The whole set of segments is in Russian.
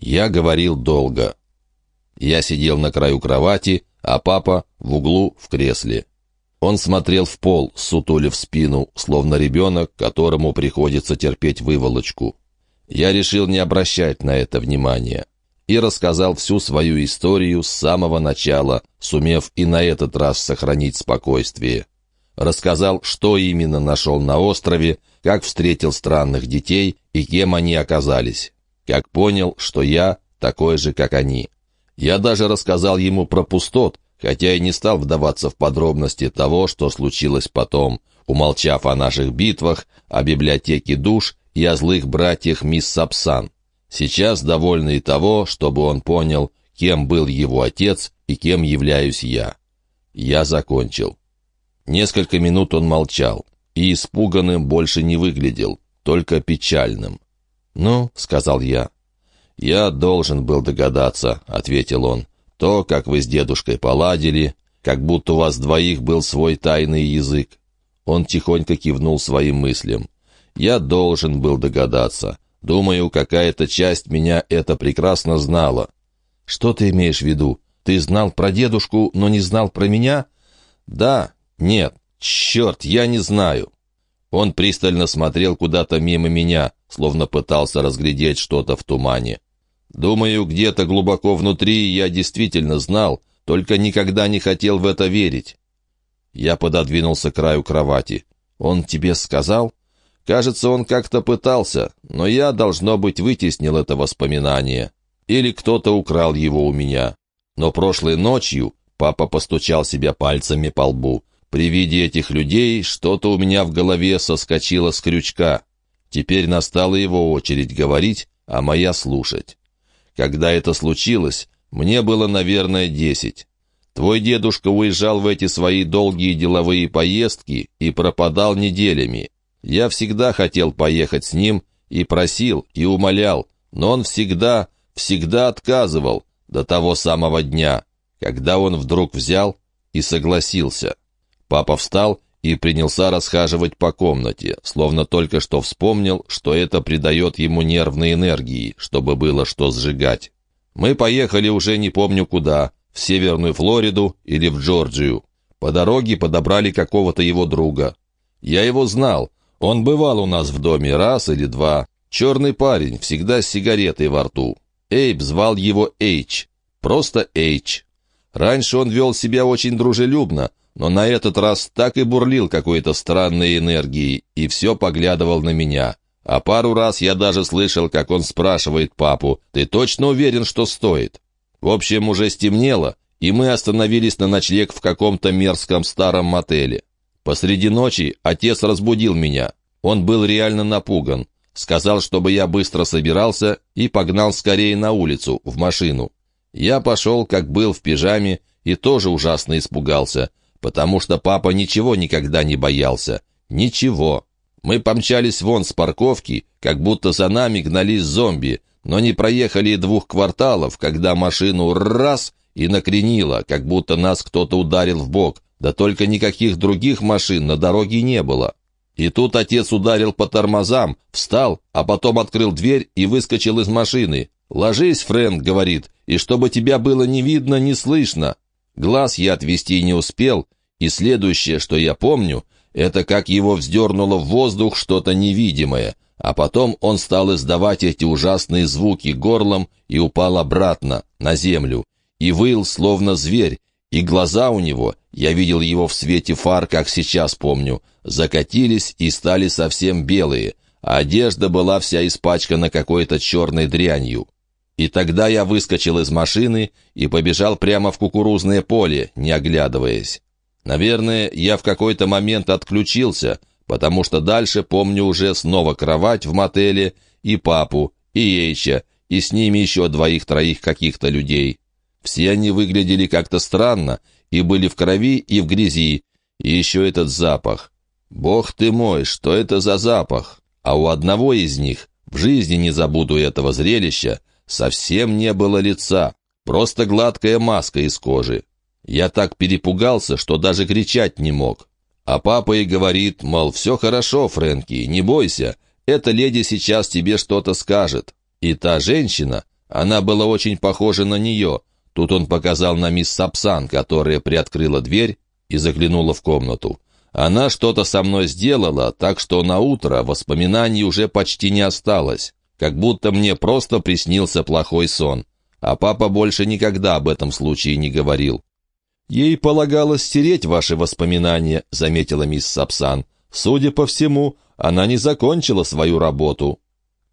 Я говорил долго. Я сидел на краю кровати, а папа в углу в кресле. Он смотрел в пол, сутулив спину, словно ребенок, которому приходится терпеть выволочку. Я решил не обращать на это внимания и рассказал всю свою историю с самого начала, сумев и на этот раз сохранить спокойствие. Рассказал, что именно нашел на острове, как встретил странных детей и кем они оказались. Как понял, что я такой же, как они. Я даже рассказал ему про пустот, хотя и не стал вдаваться в подробности того, что случилось потом, умолчав о наших битвах, о библиотеке душ и о злых братьях мисс Сапсан. Сейчас довольный того, чтобы он понял, кем был его отец и кем являюсь я. Я закончил. Несколько минут он молчал и испуганным больше не выглядел, только печальным. «Ну», — сказал я. «Я должен был догадаться», — ответил он. «То, как вы с дедушкой поладили, как будто у вас двоих был свой тайный язык». Он тихонько кивнул своим мыслям. «Я должен был догадаться. Думаю, какая-то часть меня это прекрасно знала. Что ты имеешь в виду? Ты знал про дедушку, но не знал про меня? Да, нет, черт, я не знаю. Он пристально смотрел куда-то мимо меня, словно пытался разглядеть что-то в тумане. Думаю, где-то глубоко внутри я действительно знал, только никогда не хотел в это верить. Я пододвинулся к краю кровати. «Он тебе сказал?» Кажется, он как-то пытался, но я, должно быть, вытеснил это воспоминание. Или кто-то украл его у меня. Но прошлой ночью папа постучал себя пальцами по лбу. При виде этих людей что-то у меня в голове соскочило с крючка. Теперь настала его очередь говорить, а моя слушать. Когда это случилось, мне было, наверное, десять. Твой дедушка уезжал в эти свои долгие деловые поездки и пропадал неделями. Я всегда хотел поехать с ним и просил, и умолял, но он всегда, всегда отказывал до того самого дня, когда он вдруг взял и согласился. Папа встал и принялся расхаживать по комнате, словно только что вспомнил, что это придает ему нервной энергии, чтобы было что сжигать. Мы поехали уже не помню куда, в Северную Флориду или в Джорджию. По дороге подобрали какого-то его друга. Я его знал, он бывал у нас в доме раз или два. Черный парень, всегда с сигаретой во рту. Эйб звал его Эйч. Просто Эйч. Раньше он вел себя очень дружелюбно, но на этот раз так и бурлил какой-то странной энергией и все поглядывал на меня. А пару раз я даже слышал, как он спрашивает папу, «Ты точно уверен, что стоит?» В общем, уже стемнело, и мы остановились на ночлег в каком-то мерзком старом мотеле. Посреди ночи отец разбудил меня. Он был реально напуган. Сказал, чтобы я быстро собирался и погнал скорее на улицу, в машину. Я пошел, как был, в пижаме, и тоже ужасно испугался, потому что папа ничего никогда не боялся. Ничего. Мы помчались вон с парковки, как будто за нами гнались зомби, но не проехали двух кварталов, когда машину раз и накренило, как будто нас кто-то ударил в бок, да только никаких других машин на дороге не было. И тут отец ударил по тормозам, встал, а потом открыл дверь и выскочил из машины. «Ложись, Фрэнк», — говорит, — «и чтобы тебя было не видно, не слышно». Глаз я отвести не успел, и следующее, что я помню, это как его вздернуло в воздух что-то невидимое, а потом он стал издавать эти ужасные звуки горлом и упал обратно, на землю, и выл, словно зверь, и глаза у него, я видел его в свете фар, как сейчас помню, закатились и стали совсем белые, а одежда была вся испачкана какой-то черной дрянью. И тогда я выскочил из машины и побежал прямо в кукурузное поле, не оглядываясь. Наверное, я в какой-то момент отключился, потому что дальше помню уже снова кровать в мотеле и папу, и Эйча, и с ними еще двоих-троих каких-то людей. Все они выглядели как-то странно и были в крови и в грязи, и еще этот запах. Бог ты мой, что это за запах? А у одного из них, в жизни не забуду этого зрелища, совсем не было лица, просто гладкая маска из кожи. Я так перепугался, что даже кричать не мог. А папа и говорит, мол, все хорошо, Фрэнки, не бойся, эта леди сейчас тебе что-то скажет. И та женщина, Она была очень похожа на нее. Тут он показал на мисс Сапсан, которая приоткрыла дверь и заглянула в комнату. Она что-то со мной сделала, так что на утро воспоминаний уже почти не осталось, как будто мне просто приснился плохой сон. А папа больше никогда об этом случае не говорил. «Ей полагалось стереть ваши воспоминания», — заметила мисс Сапсан. «Судя по всему, она не закончила свою работу».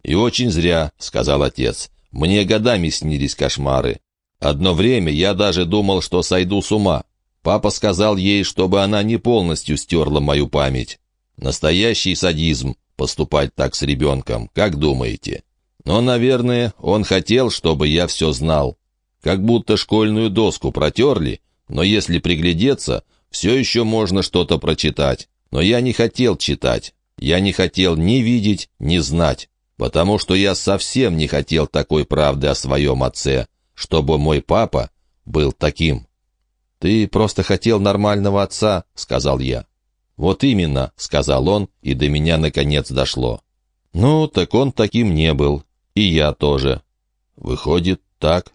«И очень зря», — сказал отец. «Мне годами снились кошмары. Одно время я даже думал, что сойду с ума. Папа сказал ей, чтобы она не полностью стерла мою память. Настоящий садизм — поступать так с ребенком, как думаете?» Но, наверное, он хотел, чтобы я все знал. Как будто школьную доску протерли, но если приглядеться, все еще можно что-то прочитать. Но я не хотел читать. Я не хотел ни видеть, ни знать. Потому что я совсем не хотел такой правды о своем отце, чтобы мой папа был таким. «Ты просто хотел нормального отца», — сказал я. «Вот именно», — сказал он, и до меня наконец дошло. «Ну, так он таким не был. И я тоже. Выходит, так.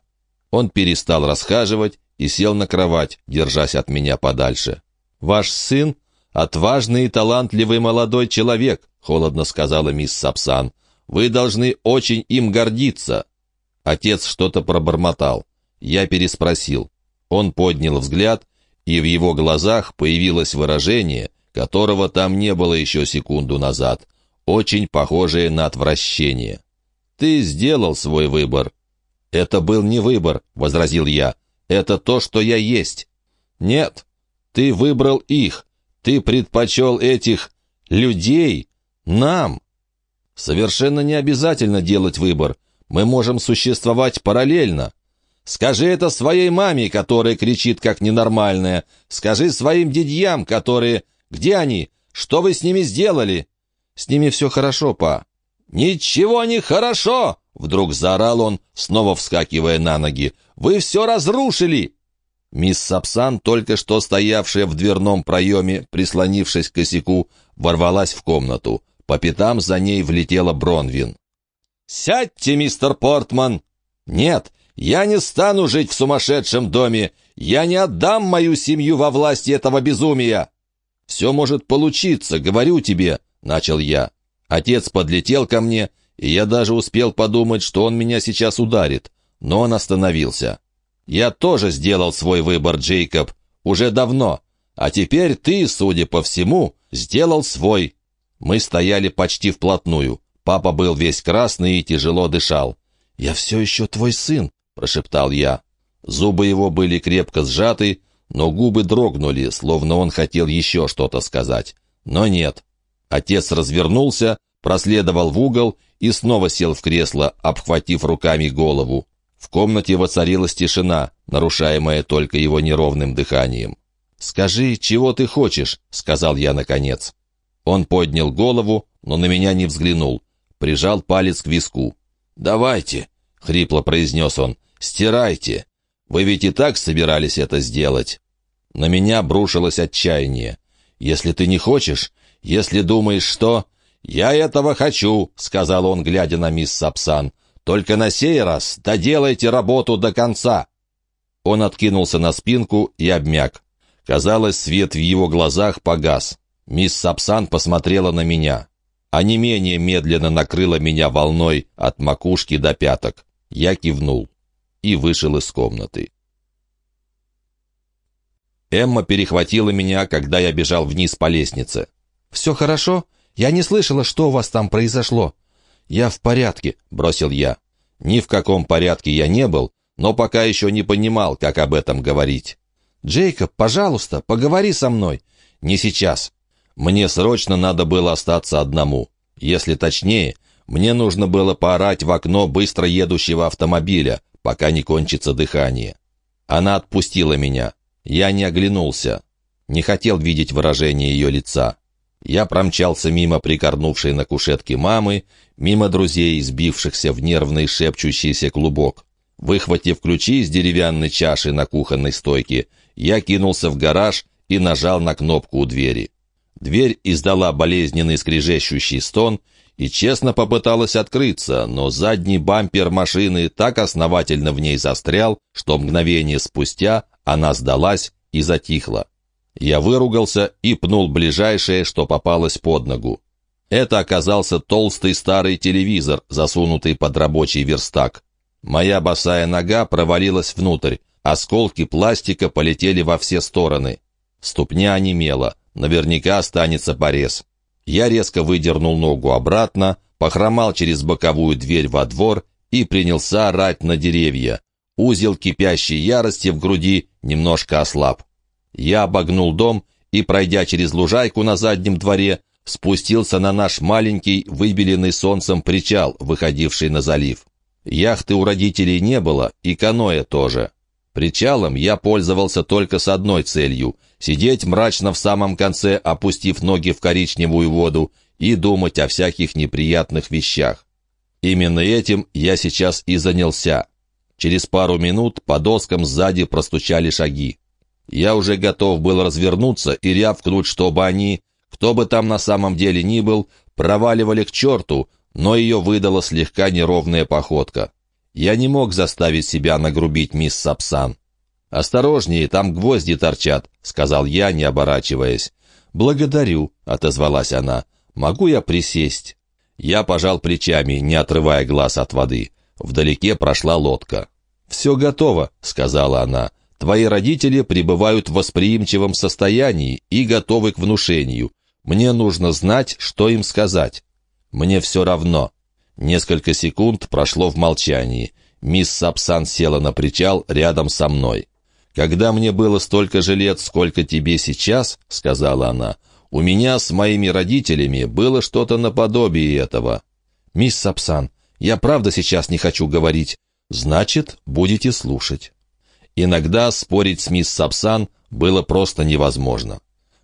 Он перестал расхаживать и сел на кровать, держась от меня подальше. «Ваш сын — отважный и талантливый молодой человек», — холодно сказала мисс Сапсан. «Вы должны очень им гордиться». Отец что-то пробормотал. Я переспросил. Он поднял взгляд, и в его глазах появилось выражение, которого там не было еще секунду назад, очень похожее на отвращение. Ты сделал свой выбор». «Это был не выбор», — возразил я. «Это то, что я есть». «Нет, ты выбрал их. Ты предпочел этих людей нам». «Совершенно не обязательно делать выбор. Мы можем существовать параллельно». Скажи это своей маме, которая кричит как ненормальная. Скажи своим дядьям, которые... Где они? Что вы с ними сделали?» «С ними все хорошо, па. «Ничего не хорошо!» — вдруг заорал он, снова вскакивая на ноги. «Вы все разрушили!» Мисс Сапсан, только что стоявшая в дверном проеме, прислонившись к косяку, ворвалась в комнату. По пятам за ней влетела Бронвин. «Сядьте, мистер Портман!» «Нет, я не стану жить в сумасшедшем доме! Я не отдам мою семью во власти этого безумия!» «Все может получиться, говорю тебе», — начал я. Отец подлетел ко мне, и я даже успел подумать, что он меня сейчас ударит, но он остановился. «Я тоже сделал свой выбор, Джейкоб, уже давно, а теперь ты, судя по всему, сделал свой». Мы стояли почти вплотную. Папа был весь красный и тяжело дышал. «Я все еще твой сын», — прошептал я. Зубы его были крепко сжаты, но губы дрогнули, словно он хотел еще что-то сказать. Но нет, Отец развернулся, проследовал в угол и снова сел в кресло, обхватив руками голову. В комнате воцарилась тишина, нарушаемая только его неровным дыханием. «Скажи, чего ты хочешь?» — сказал я наконец. Он поднял голову, но на меня не взглянул. Прижал палец к виску. «Давайте», — хрипло произнес он, — «стирайте. Вы ведь и так собирались это сделать». На меня обрушилось отчаяние. «Если ты не хочешь, если думаешь, что...» «Я этого хочу», — сказал он, глядя на мисс Сапсан. «Только на сей раз доделайте работу до конца». Он откинулся на спинку и обмяк. Казалось, свет в его глазах погас. Мисс Сапсан посмотрела на меня. А не менее медленно накрыла меня волной от макушки до пяток. Я кивнул и вышел из комнаты. Эмма перехватила меня, когда я бежал вниз по лестнице. «Все хорошо? Я не слышала, что у вас там произошло». «Я в порядке», — бросил я. Ни в каком порядке я не был, но пока еще не понимал, как об этом говорить. «Джейкоб, пожалуйста, поговори со мной». «Не сейчас. Мне срочно надо было остаться одному. Если точнее, мне нужно было поорать в окно быстро едущего автомобиля, пока не кончится дыхание. Она отпустила меня. Я не оглянулся. Не хотел видеть выражение ее лица. Я промчался мимо прикорнувшей на кушетке мамы, мимо друзей, сбившихся в нервный шепчущийся клубок. Выхватив ключи из деревянной чаши на кухонной стойке, я кинулся в гараж и нажал на кнопку у двери. Дверь издала болезненный скрежещущий стон, и честно попыталась открыться, но задний бампер машины так основательно в ней застрял, что мгновение спустя она сдалась и затихла. Я выругался и пнул ближайшее, что попалось под ногу. Это оказался толстый старый телевизор, засунутый под рабочий верстак. Моя босая нога провалилась внутрь, осколки пластика полетели во все стороны. Ступня онемела, наверняка останется порез. Я резко выдернул ногу обратно, похромал через боковую дверь во двор и принялся орать на деревья. Узел кипящей ярости в груди немножко ослаб. Я обогнул дом и, пройдя через лужайку на заднем дворе, спустился на наш маленький, выбеленный солнцем причал, выходивший на залив. Яхты у родителей не было, и каноэ тоже. Причалом я пользовался только с одной целью — сидеть мрачно в самом конце, опустив ноги в коричневую воду, и думать о всяких неприятных вещах. Именно этим я сейчас и занялся. Через пару минут по доскам сзади простучали шаги. Я уже готов был развернуться и рявкнуть, чтобы они, кто бы там на самом деле ни был, проваливали к черту, но ее выдала слегка неровная походка. Я не мог заставить себя нагрубить мисс Сапсан. «Осторожнее, там гвозди торчат», — сказал я, не оборачиваясь. «Благодарю», — отозвалась она. «Могу я присесть?» Я пожал плечами, не отрывая глаз от воды. Вдалеке прошла лодка. «Все готово», — сказала она. «Твои родители пребывают в восприимчивом состоянии и готовы к внушению. Мне нужно знать, что им сказать». «Мне все равно». Несколько секунд прошло в молчании. Мисс Сапсан села на причал рядом со мной. «Когда мне было столько же лет, сколько тебе сейчас», — сказала она, — «у меня с моими родителями было что-то наподобие этого». «Мисс Сапсан, я правда сейчас не хочу говорить. Значит, будете слушать». Иногда спорить с мисс Сапсан было просто невозможно.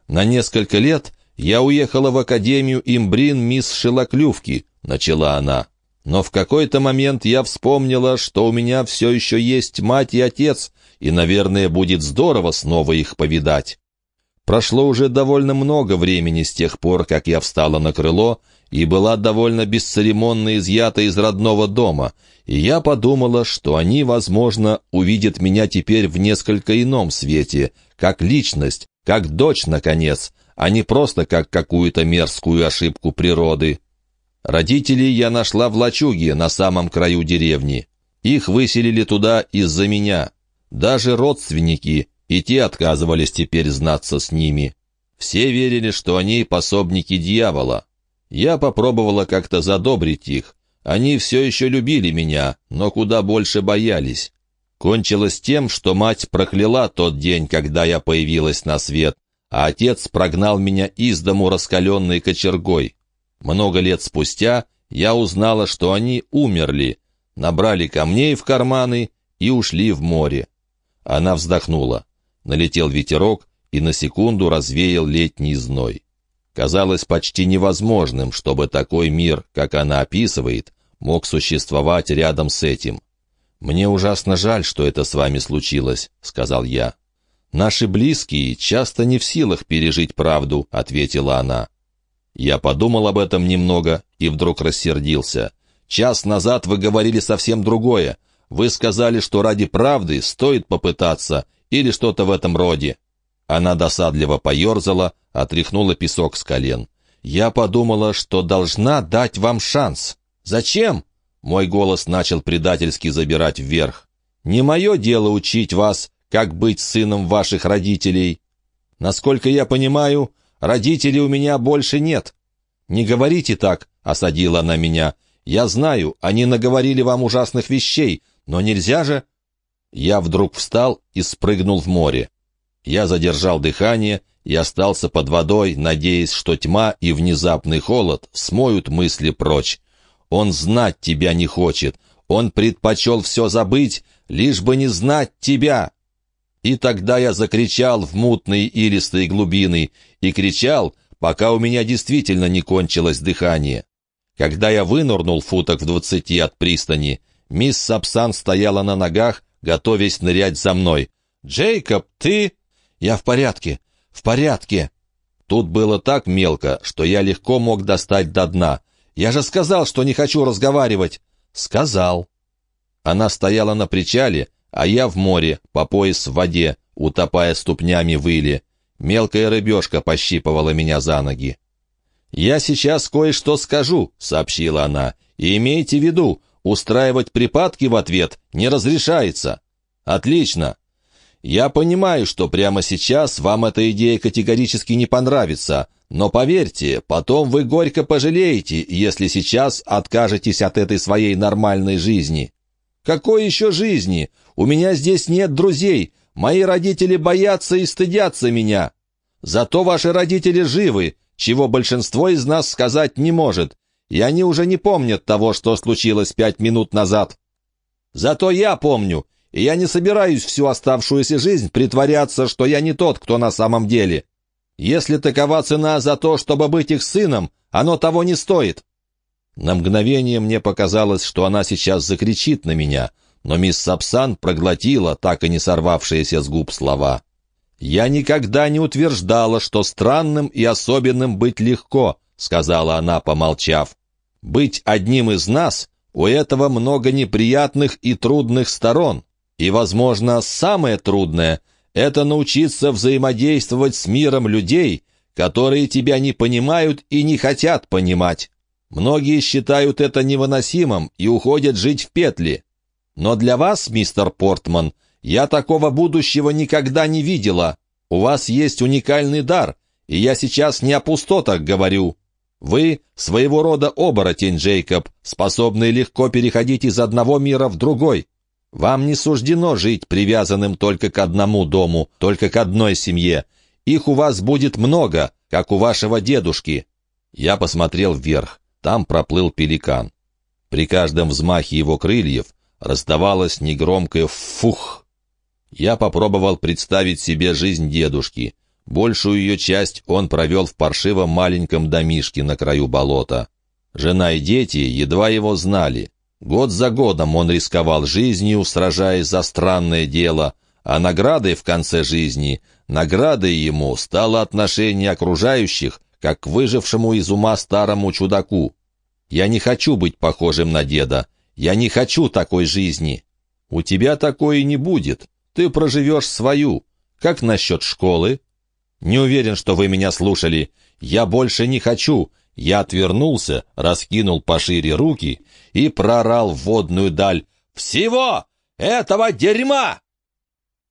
На несколько лет я уехала в Академию имбрин мисс Шелоклювки, начала она. Но в какой-то момент я вспомнила, что у меня все еще есть мать и отец, и, наверное, будет здорово снова их повидать. Прошло уже довольно много времени с тех пор, как я встала на крыло и была довольно бесцеремонно изъята из родного дома, и я подумала, что они, возможно, увидят меня теперь в несколько ином свете, как личность, как дочь, наконец, а не просто как какую-то мерзкую ошибку природы. Родителей я нашла в лачуге на самом краю деревни. Их выселили туда из-за меня. Даже родственники, и те отказывались теперь знаться с ними. Все верили, что они пособники дьявола. Я попробовала как-то задобрить их. Они все еще любили меня, но куда больше боялись. Кончилось тем, что мать прокляла тот день, когда я появилась на свет, а отец прогнал меня из дому раскаленной кочергой. Много лет спустя я узнала, что они умерли, набрали камней в карманы и ушли в море. Она вздохнула. Налетел ветерок и на секунду развеял летний зной. Казалось почти невозможным, чтобы такой мир, как она описывает, мог существовать рядом с этим. «Мне ужасно жаль, что это с вами случилось», — сказал я. «Наши близкие часто не в силах пережить правду», — ответила она. Я подумал об этом немного и вдруг рассердился. «Час назад вы говорили совсем другое. Вы сказали, что ради правды стоит попытаться, или что-то в этом роде». Она досадливо поерзала, отряхнула песок с колен. «Я подумала, что должна дать вам шанс. Зачем?» Мой голос начал предательски забирать вверх. «Не мое дело учить вас, как быть сыном ваших родителей. Насколько я понимаю, Родителей у меня больше нет». «Не говорите так», — осадила она меня. «Я знаю, они наговорили вам ужасных вещей, но нельзя же...» Я вдруг встал и спрыгнул в море. Я задержал дыхание и остался под водой, надеясь, что тьма и внезапный холод смоют мысли прочь. Он знать тебя не хочет. Он предпочел все забыть, лишь бы не знать тебя. И тогда я закричал в мутные илистые глубины, и кричал, пока у меня действительно не кончилось дыхание. Когда я вынырнул футок в двадцати от пристани, мисс Сапсан стояла на ногах, готовясь нырять за мной. «Джейкоб, ты...» «Я в порядке, в порядке». Тут было так мелко, что я легко мог достать до дна. Я же сказал, что не хочу разговаривать!» «Сказал». Она стояла на причале, а я в море, по пояс в воде, утопая ступнями в иле. Мелкая рыбешка пощипывала меня за ноги. «Я сейчас кое-что скажу», — сообщила она, — «и имейте в виду, устраивать припадки в ответ не разрешается». «Отлично. Я понимаю, что прямо сейчас вам эта идея категорически не понравится, но поверьте, потом вы горько пожалеете, если сейчас откажетесь от этой своей нормальной жизни». «Какой еще жизни? У меня здесь нет друзей. Мои родители боятся и стыдятся меня. Зато ваши родители живы, чего большинство из нас сказать не может, и они уже не помнят того, что случилось пять минут назад. Зато я помню, и я не собираюсь всю оставшуюся жизнь притворяться, что я не тот, кто на самом деле. Если такова цена за то, чтобы быть их сыном, оно того не стоит. На мгновение мне показалось, что она сейчас закричит на меня, но мисс Сапсан проглотила так и не сорвавшиеся с губ слова. «Я никогда не утверждала, что странным и особенным быть легко», — сказала она, помолчав. «Быть одним из нас — у этого много неприятных и трудных сторон, и, возможно, самое трудное — это научиться взаимодействовать с миром людей, которые тебя не понимают и не хотят понимать. Многие считают это невыносимым и уходят жить в петли. Но для вас, мистер Портман, я такого будущего никогда не видела. У вас есть уникальный дар, и я сейчас не о пустотах говорю. Вы своего рода оборотень, Джейкоб, способный легко переходить из одного мира в другой. Вам не суждено жить привязанным только к одному дому, только к одной семье. Их у вас будет много, как у вашего дедушки». Я посмотрел вверх. Там проплыл пеликан. При каждом взмахе его крыльев раздавалось негромкое «фух». Я попробовал представить себе жизнь дедушки. Большую ее часть он провел в паршивом маленьком домишке на краю болота. Жена и дети едва его знали. Год за годом он рисковал жизнью, сражаясь за странное дело, а наградой в конце жизни, наградой ему стало отношение окружающих как к выжившему из ума старому чудаку. Я не хочу быть похожим на деда. Я не хочу такой жизни. У тебя такой и не будет. Ты проживешь свою. Как насчет школы? Не уверен, что вы меня слушали. Я больше не хочу. Я отвернулся, раскинул пошире руки и прорал в водную даль. «Всего этого дерьма!»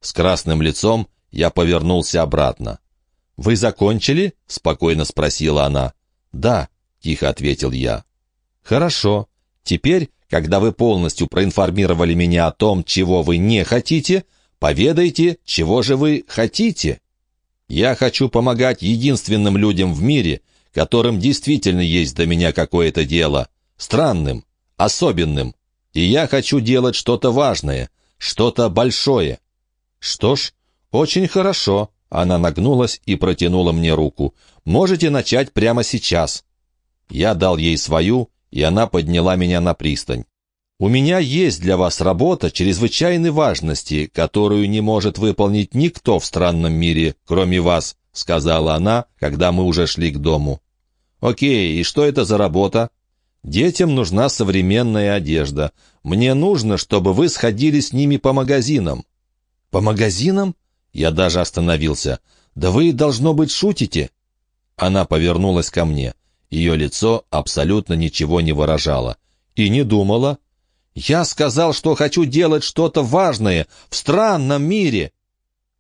С красным лицом я повернулся обратно. «Вы закончили?» — спокойно спросила она. «Да», — тихо ответил я. «Хорошо. Теперь, когда вы полностью проинформировали меня о том, чего вы не хотите, поведайте, чего же вы хотите. Я хочу помогать единственным людям в мире, которым действительно есть до меня какое-то дело, странным, особенным, и я хочу делать что-то важное, что-то большое». «Что ж, очень хорошо», она нагнулась и протянула мне руку. «Можете начать прямо сейчас». Я дал ей свою, и она подняла меня на пристань. «У меня есть для вас работа чрезвычайной важности, которую не может выполнить никто в странном мире, кроме вас», — сказала она, когда мы уже шли к дому. «Окей, и что это за работа?» «Детям нужна современная одежда. Мне нужно, чтобы вы сходили с ними по магазинам». «По магазинам?» Я даже остановился. «Да вы, должно быть, шутите?» Она повернулась ко мне. Ее лицо абсолютно ничего не выражало. И не думала. «Я сказал, что хочу делать что-то важное в странном мире!»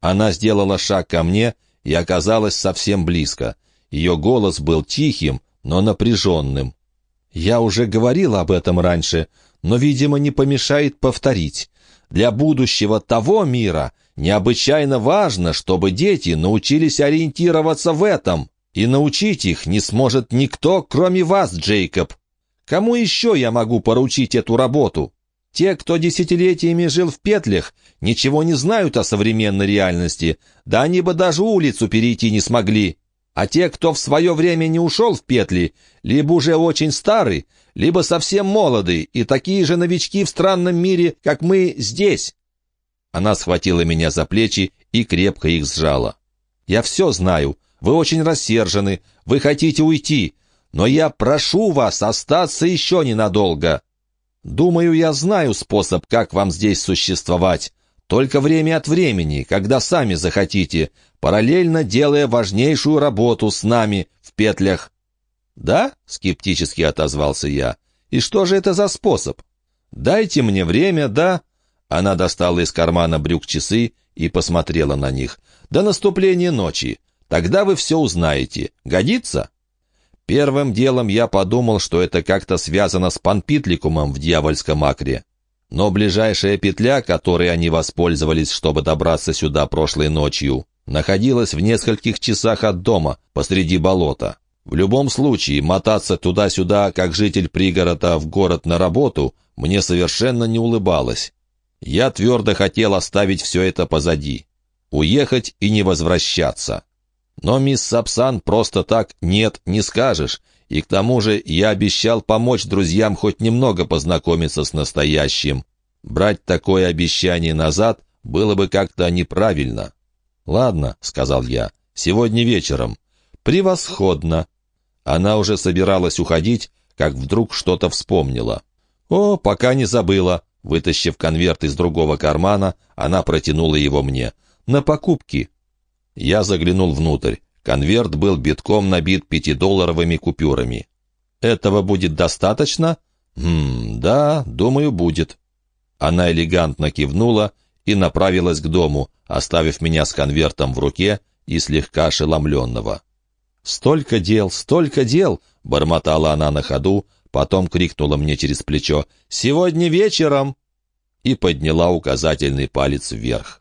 Она сделала шаг ко мне и оказалась совсем близко. Ее голос был тихим, но напряженным. «Я уже говорил об этом раньше, но, видимо, не помешает повторить. Для будущего того мира Необычайно важно, чтобы дети научились ориентироваться в этом, и научить их не сможет никто, кроме вас, Джейкоб. Кому еще я могу поручить эту работу? Те, кто десятилетиями жил в петлях, ничего не знают о современной реальности, да они бы даже улицу перейти не смогли. А те, кто в свое время не ушел в петли, либо уже очень старый, либо совсем молодый, и такие же новички в странном мире, как мы здесь. Она схватила меня за плечи и крепко их сжала. «Я все знаю. Вы очень рассержены. Вы хотите уйти. Но я прошу вас остаться еще ненадолго. Думаю, я знаю способ, как вам здесь существовать. Только время от времени, когда сами захотите, параллельно делая важнейшую работу с нами в петлях». «Да?» — скептически отозвался я. «И что же это за способ?» «Дайте мне время, да?» Она достала из кармана брюк часы и посмотрела на них. «До наступления ночи. Тогда вы все узнаете. Годится?» Первым делом я подумал, что это как-то связано с панпитликумом в дьявольском акре. Но ближайшая петля, которой они воспользовались, чтобы добраться сюда прошлой ночью, находилась в нескольких часах от дома, посреди болота. В любом случае, мотаться туда-сюда, как житель пригорода в город на работу, мне совершенно не улыбалось. Я твердо хотел оставить все это позади. Уехать и не возвращаться. Но мисс Сапсан просто так «нет» не скажешь, и к тому же я обещал помочь друзьям хоть немного познакомиться с настоящим. Брать такое обещание назад было бы как-то неправильно. «Ладно», — сказал я, — «сегодня вечером». «Превосходно!» Она уже собиралась уходить, как вдруг что-то вспомнила. «О, пока не забыла!» Вытащив конверт из другого кармана, она протянула его мне. «На покупки!» Я заглянул внутрь. Конверт был битком набит пятидолларовыми купюрами. «Этого будет достаточно?» «Хм, да, думаю, будет». Она элегантно кивнула и направилась к дому, оставив меня с конвертом в руке и слегка ошеломленного. «Столько дел, столько дел!» — бормотала она на ходу, потом крикнула мне через плечо «Сегодня вечером!» и подняла указательный палец вверх.